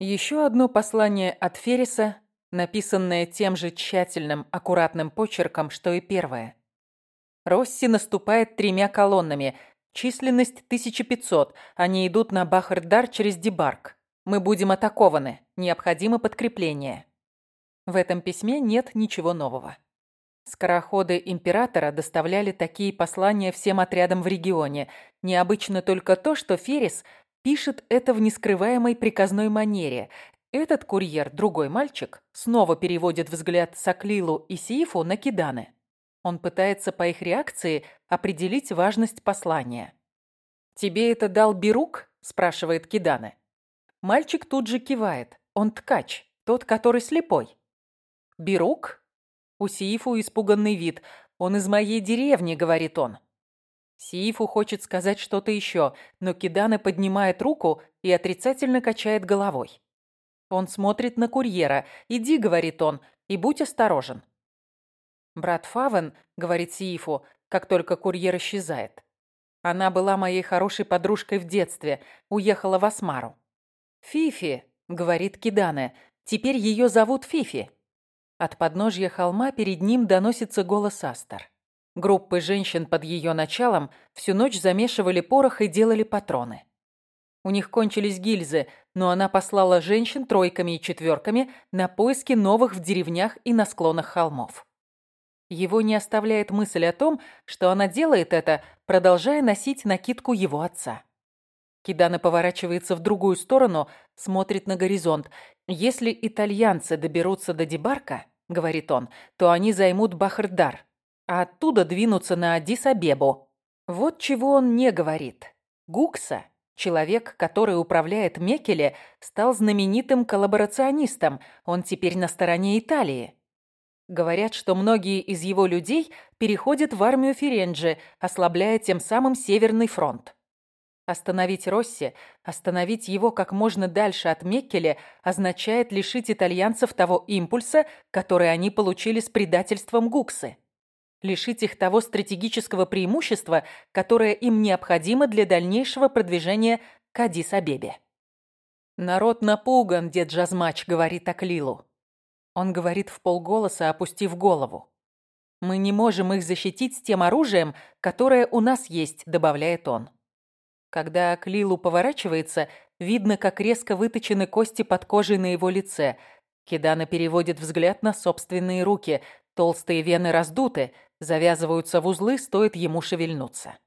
Еще одно послание от Ферриса, написанное тем же тщательным, аккуратным почерком, что и первое. Росси наступает тремя колоннами. Численность 1500. Они идут на Бахардар через Дебарк. Мы будем атакованы. Необходимо подкрепление. В этом письме нет ничего нового. Скороходы императора доставляли такие послания всем отрядам в регионе. Необычно только то, что Феррис пишет это в нескрываемой приказной манере. Этот курьер, другой мальчик, снова переводит взгляд Саклилу и Сиифу на Киданы. Он пытается по их реакции определить важность послания. «Тебе это дал Бирук?» – спрашивает Киданы. Мальчик тут же кивает. Он ткач, тот, который слепой. «Бирук?» У Сиифу испуганный вид. «Он из моей деревни», — говорит он. Сиифу хочет сказать что-то еще, но Кидана поднимает руку и отрицательно качает головой. Он смотрит на курьера. «Иди», — говорит он, — «и будь осторожен». «Брат Фавен», — говорит Сиифу, как только курьер исчезает. «Она была моей хорошей подружкой в детстве, уехала в Асмару». «Фифи», — говорит Кидане, — «теперь ее зовут Фифи». От подножья холма перед ним доносится голос Астер. Группы женщин под ее началом всю ночь замешивали порох и делали патроны. У них кончились гильзы, но она послала женщин тройками и четверками на поиски новых в деревнях и на склонах холмов. Его не оставляет мысль о том, что она делает это, продолжая носить накидку его отца. Кидана поворачивается в другую сторону, смотрит на горизонт. «Если итальянцы доберутся до Дебарка, — говорит он, — то они займут Бахардар, а оттуда двинутся на Адис-Абебу». Вот чего он не говорит. Гукса, человек, который управляет Мекеле, стал знаменитым коллаборационистом. Он теперь на стороне Италии. Говорят, что многие из его людей переходят в армию Ференджи, ослабляя тем самым Северный фронт. Остановить Росси, остановить его как можно дальше от Меккеля, означает лишить итальянцев того импульса, который они получили с предательством Гуксы. Лишить их того стратегического преимущества, которое им необходимо для дальнейшего продвижения к Адис-Абебе. «Народ напуган, дед Жазмач», — говорит Аклилу. Он говорит в полголоса, опустив голову. «Мы не можем их защитить с тем оружием, которое у нас есть», — добавляет он. Когда к Лилу поворачивается, видно, как резко выточены кости под кожей на его лице. Кидана переводит взгляд на собственные руки. Толстые вены раздуты, завязываются в узлы, стоит ему шевельнуться.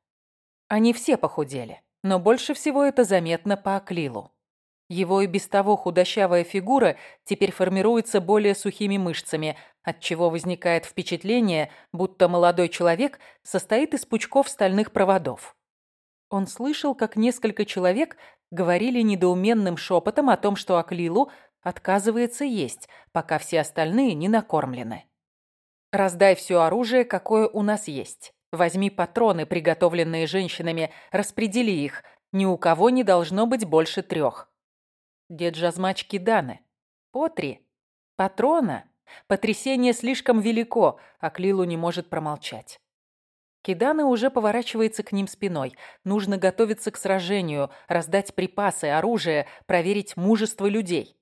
Они все похудели, но больше всего это заметно по Аклилу. Его и без того худощавая фигура теперь формируется более сухими мышцами, отчего возникает впечатление, будто молодой человек состоит из пучков стальных проводов. Он слышал, как несколько человек говорили недоуменным шепотом о том, что Аклилу отказывается есть, пока все остальные не накормлены. «Раздай все оружие, какое у нас есть. Возьми патроны, приготовленные женщинами, распредели их. Ни у кого не должно быть больше трех». Дед Жазмач Киданы. «По три. Патрона?» Потрясение слишком велико, а Клилу не может промолчать. Кидана уже поворачивается к ним спиной. Нужно готовиться к сражению, раздать припасы, оружие, проверить мужество людей.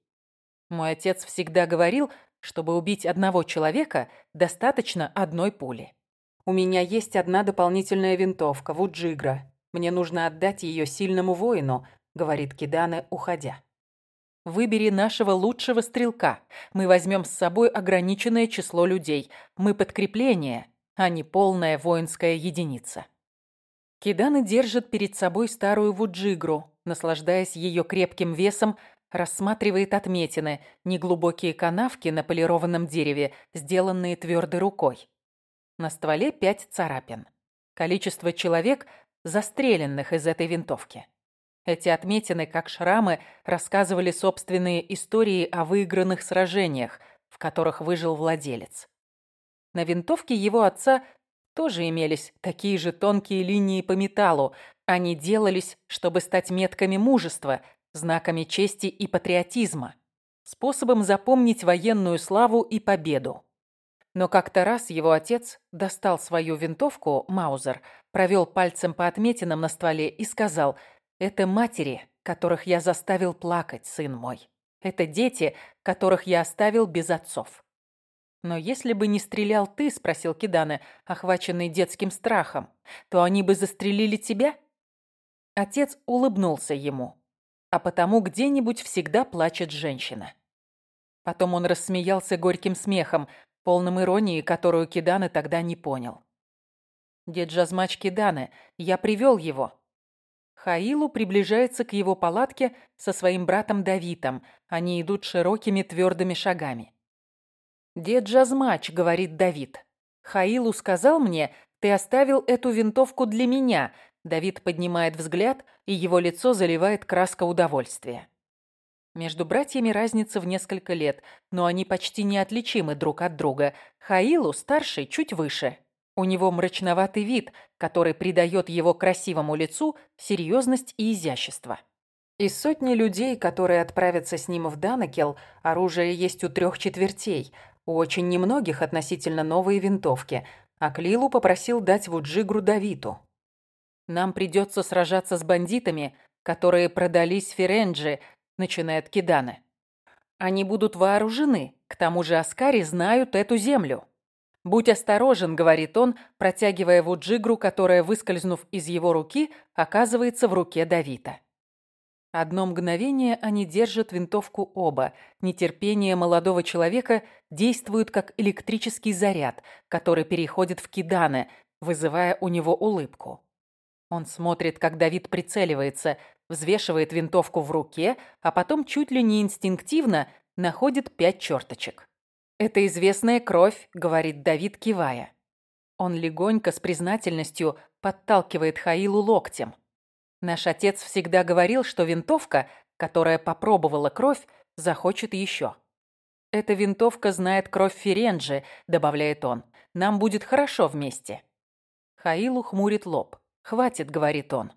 Мой отец всегда говорил, чтобы убить одного человека, достаточно одной пули. У меня есть одна дополнительная винтовка, Вуджигра. Мне нужно отдать ее сильному воину, говорит Кидана, уходя. Выбери нашего лучшего стрелка. Мы возьмем с собой ограниченное число людей. Мы подкрепление а не полная воинская единица. Киданы держит перед собой старую вуджигру, наслаждаясь ее крепким весом, рассматривает отметины, неглубокие канавки на полированном дереве, сделанные твердой рукой. На стволе пять царапин. Количество человек, застреленных из этой винтовки. Эти отметины, как шрамы, рассказывали собственные истории о выигранных сражениях, в которых выжил владелец. На винтовке его отца тоже имелись такие же тонкие линии по металлу. Они делались, чтобы стать метками мужества, знаками чести и патриотизма, способом запомнить военную славу и победу. Но как-то раз его отец достал свою винтовку, Маузер, провел пальцем по отметинам на стволе и сказал «Это матери, которых я заставил плакать, сын мой». Это дети, которых я оставил без отцов. «Но если бы не стрелял ты, — спросил Кидане, охваченный детским страхом, — то они бы застрелили тебя?» Отец улыбнулся ему. А потому где-нибудь всегда плачет женщина. Потом он рассмеялся горьким смехом, полным иронии, которую Кидане тогда не понял. «Дед Жазмач Кидане, я привел его». Хаилу приближается к его палатке со своим братом Давитом. Они идут широкими твердыми шагами. «Дед Жазмач», — говорит Давид. «Хаилу сказал мне, ты оставил эту винтовку для меня». Давид поднимает взгляд, и его лицо заливает краска удовольствия. Между братьями разница в несколько лет, но они почти неотличимы друг от друга. Хаилу старший чуть выше. У него мрачноватый вид, который придает его красивому лицу серьезность и изящество. Из сотни людей, которые отправятся с ним в Данакел, оружие есть у трех четвертей, у очень немногих относительно новые винтовки, а Клилу попросил дать Вуджигру Давиту. «Нам придется сражаться с бандитами, которые продались Ференджи», — начинает Кидане. «Они будут вооружены, к тому же Аскари знают эту землю». «Будь осторожен», — говорит он, протягивая Вуджигру, которая, выскользнув из его руки, оказывается в руке Давита. Одно мгновение они держат винтовку оба. Нетерпение молодого человека действует как электрический заряд, который переходит в Кидане, вызывая у него улыбку. Он смотрит, как Давид прицеливается, взвешивает винтовку в руке, а потом чуть ли не инстинктивно находит пять черточек. «Это известная кровь», — говорит Давид, кивая. Он легонько, с признательностью, подталкивает Хаилу локтем. Наш отец всегда говорил, что винтовка, которая попробовала кровь, захочет еще. «Эта винтовка знает кровь Ференджи», — добавляет он. «Нам будет хорошо вместе». Хаилу хмурит лоб. «Хватит», — говорит он.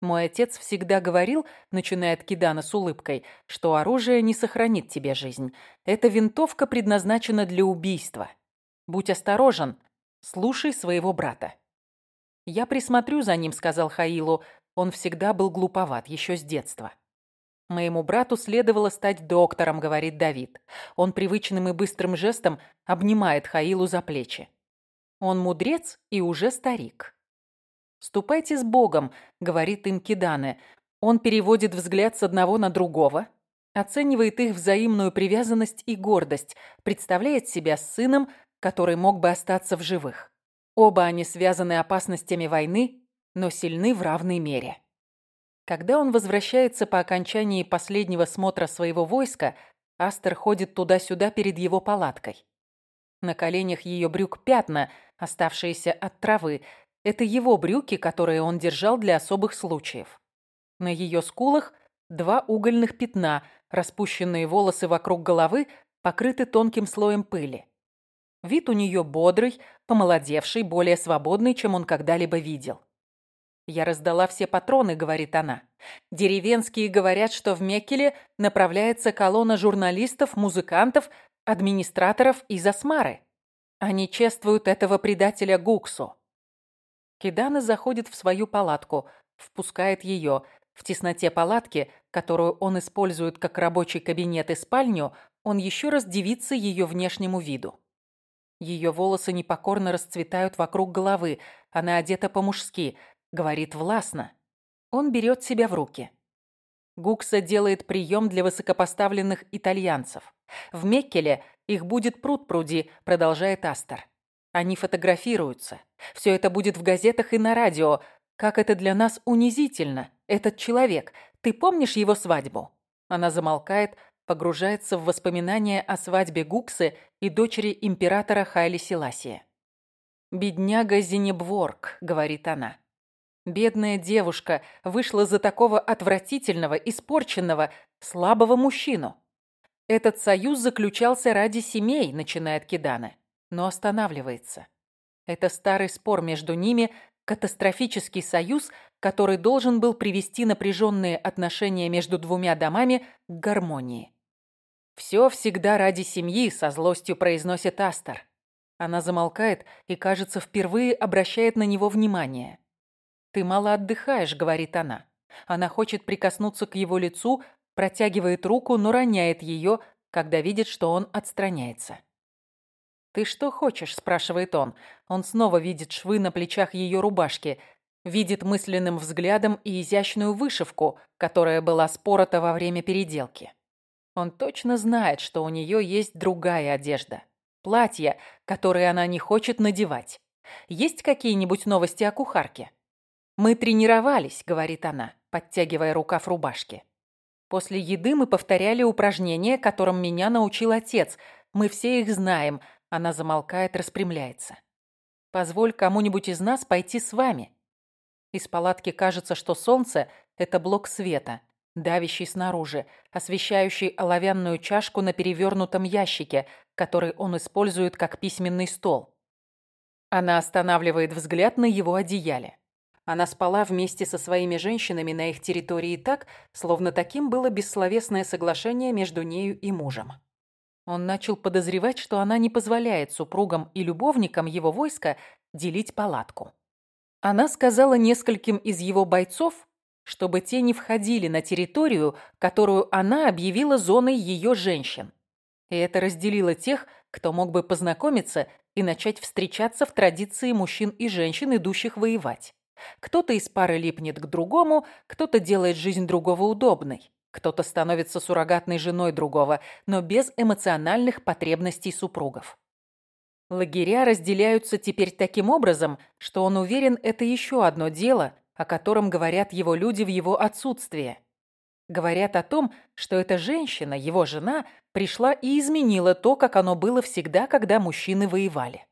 «Мой отец всегда говорил, — начинает Кидана с улыбкой, — что оружие не сохранит тебе жизнь. Эта винтовка предназначена для убийства. Будь осторожен, слушай своего брата». «Я присмотрю за ним», — сказал Хаилу. Он всегда был глуповат, еще с детства. «Моему брату следовало стать доктором», — говорит Давид. Он привычным и быстрым жестом обнимает Хаилу за плечи. Он мудрец и уже старик. «Ступайте с Богом», — говорит им Кидане. Он переводит взгляд с одного на другого, оценивает их взаимную привязанность и гордость, представляет себя сыном, который мог бы остаться в живых. Оба они связаны опасностями войны но сильны в равной мере. Когда он возвращается по окончании последнего смотра своего войска, Астер ходит туда-сюда перед его палаткой. На коленях ее брюк пятна, оставшиеся от травы. Это его брюки, которые он держал для особых случаев. На ее скулах два угольных пятна, распущенные волосы вокруг головы покрыты тонким слоем пыли. Вид у нее бодрый, помолодевший, более свободный, чем он когда-либо видел. «Я раздала все патроны», — говорит она. «Деревенские говорят, что в Меккеле направляется колонна журналистов, музыкантов, администраторов из Асмары. Они чествуют этого предателя Гуксу». Кидана заходит в свою палатку, впускает ее. В тесноте палатки, которую он использует как рабочий кабинет и спальню, он еще раз дивится ее внешнему виду. Ее волосы непокорно расцветают вокруг головы, она одета по-мужски – Говорит властно. Он берет себя в руки. Гукса делает прием для высокопоставленных итальянцев. В Меккеле их будет пруд-пруди, продолжает Астер. Они фотографируются. Все это будет в газетах и на радио. Как это для нас унизительно. Этот человек. Ты помнишь его свадьбу? Она замолкает, погружается в воспоминания о свадьбе Гуксы и дочери императора Хайли Селасия. «Бедняга Зенебворг», — говорит она. Бедная девушка вышла за такого отвратительного, испорченного, слабого мужчину. Этот союз заключался ради семей, начинает Кидана, но останавливается. Это старый спор между ними, катастрофический союз, который должен был привести напряженные отношения между двумя домами к гармонии. «Все всегда ради семьи», — со злостью произносит Астер. Она замолкает и, кажется, впервые обращает на него внимание. «Ты мало отдыхаешь», — говорит она. Она хочет прикоснуться к его лицу, протягивает руку, но роняет ее, когда видит, что он отстраняется. «Ты что хочешь?» – спрашивает он. Он снова видит швы на плечах ее рубашки, видит мысленным взглядом и изящную вышивку, которая была спорота во время переделки. Он точно знает, что у нее есть другая одежда. Платье, которое она не хочет надевать. Есть какие-нибудь новости о кухарке? «Мы тренировались», — говорит она, подтягивая рукав рубашки. «После еды мы повторяли упражнения, которым меня научил отец. Мы все их знаем, она замолкает, распрямляется. «Позволь кому-нибудь из нас пойти с вами». Из палатки кажется, что солнце – это блок света, давящий снаружи, освещающий оловянную чашку на перевернутом ящике, который он использует как письменный стол. Она останавливает взгляд на его одеяле. Она спала вместе со своими женщинами на их территории так, словно таким было бессловесное соглашение между нею и мужем. Он начал подозревать, что она не позволяет супругам и любовникам его войска делить палатку. Она сказала нескольким из его бойцов, чтобы те не входили на территорию, которую она объявила зоной ее женщин. И это разделило тех, кто мог бы познакомиться и начать встречаться в традиции мужчин и женщин, идущих воевать. Кто-то из пары липнет к другому, кто-то делает жизнь другого удобной. Кто-то становится суррогатной женой другого, но без эмоциональных потребностей супругов. Лагеря разделяются теперь таким образом, что он уверен, это еще одно дело, о котором говорят его люди в его отсутствие. Говорят о том, что эта женщина, его жена, пришла и изменила то, как оно было всегда, когда мужчины воевали.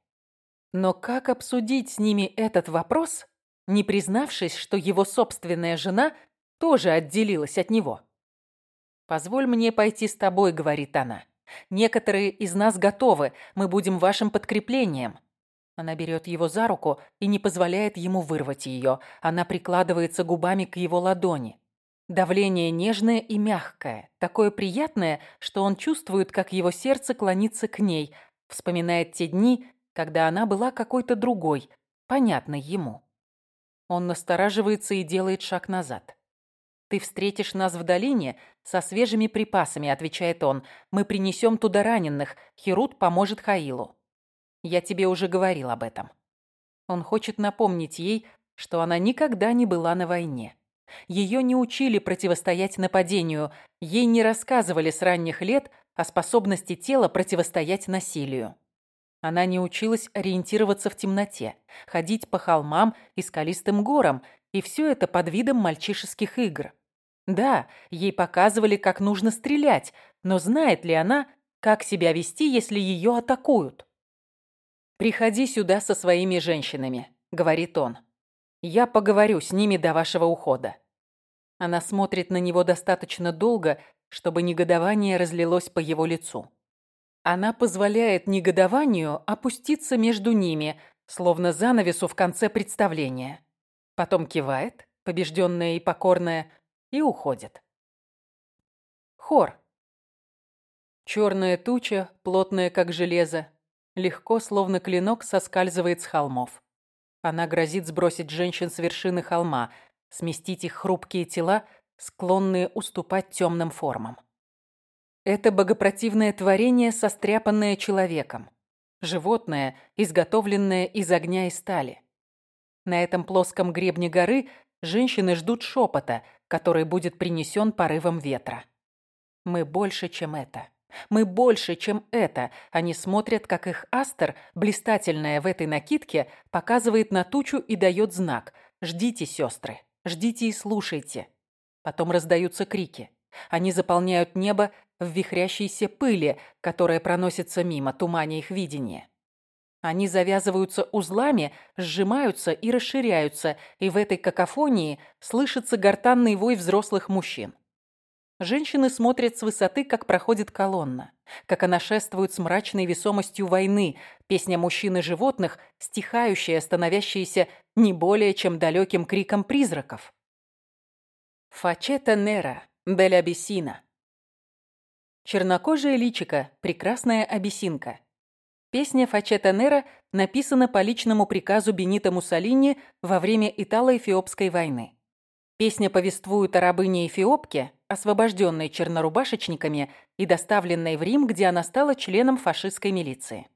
Но как обсудить с ними этот вопрос, не признавшись, что его собственная жена тоже отделилась от него? «Позволь мне пойти с тобой», — говорит она. «Некоторые из нас готовы, мы будем вашим подкреплением». Она берет его за руку и не позволяет ему вырвать ее. Она прикладывается губами к его ладони. Давление нежное и мягкое, такое приятное, что он чувствует, как его сердце клонится к ней, вспоминает те дни, когда она была какой-то другой, понятной ему. Он настораживается и делает шаг назад. «Ты встретишь нас в долине со свежими припасами», — отвечает он. «Мы принесем туда раненых. Херут поможет Хаилу». «Я тебе уже говорил об этом». Он хочет напомнить ей, что она никогда не была на войне. Ее не учили противостоять нападению, ей не рассказывали с ранних лет о способности тела противостоять насилию. Она не училась ориентироваться в темноте, ходить по холмам и скалистым горам, и все это под видом мальчишеских игр. Да, ей показывали, как нужно стрелять, но знает ли она, как себя вести, если ее атакуют? «Приходи сюда со своими женщинами», — говорит он. «Я поговорю с ними до вашего ухода». Она смотрит на него достаточно долго, чтобы негодование разлилось по его лицу. Она позволяет негодованию опуститься между ними, словно занавесу в конце представления. Потом кивает, побежденная и покорная, и уходит. Хор. Черная туча, плотная как железо, легко, словно клинок, соскальзывает с холмов. Она грозит сбросить женщин с вершины холма, сместить их хрупкие тела, склонные уступать темным формам. Это богопротивное творение, состряпанное человеком. Животное, изготовленное из огня и стали. На этом плоском гребне горы женщины ждут шепота, который будет принесен порывом ветра. Мы больше, чем это. Мы больше, чем это. Они смотрят, как их астер, блистательная в этой накидке, показывает на тучу и дает знак. «Ждите, сестры, ждите и слушайте». Потом раздаются крики. Они заполняют небо в вихрящейся пыли, которая проносится мимо, туманя их видения. Они завязываются узлами, сжимаются и расширяются, и в этой какофонии слышится гортанный вой взрослых мужчин. Женщины смотрят с высоты, как проходит колонна, как она шествует с мрачной весомостью войны, песня мужчин и животных, стихающая, становящаяся не более чем далеким криком призраков. Фачета Нера, Бель Абиссина. Чернокожая личика, прекрасная абиссинка – Песня Фачета Нера написана по личному приказу Бенита Муссолини во время Итало-Эфиопской войны. Песня повествует о рабыне Эфиопке, освобожденной чернорубашечниками и доставленной в Рим, где она стала членом фашистской милиции.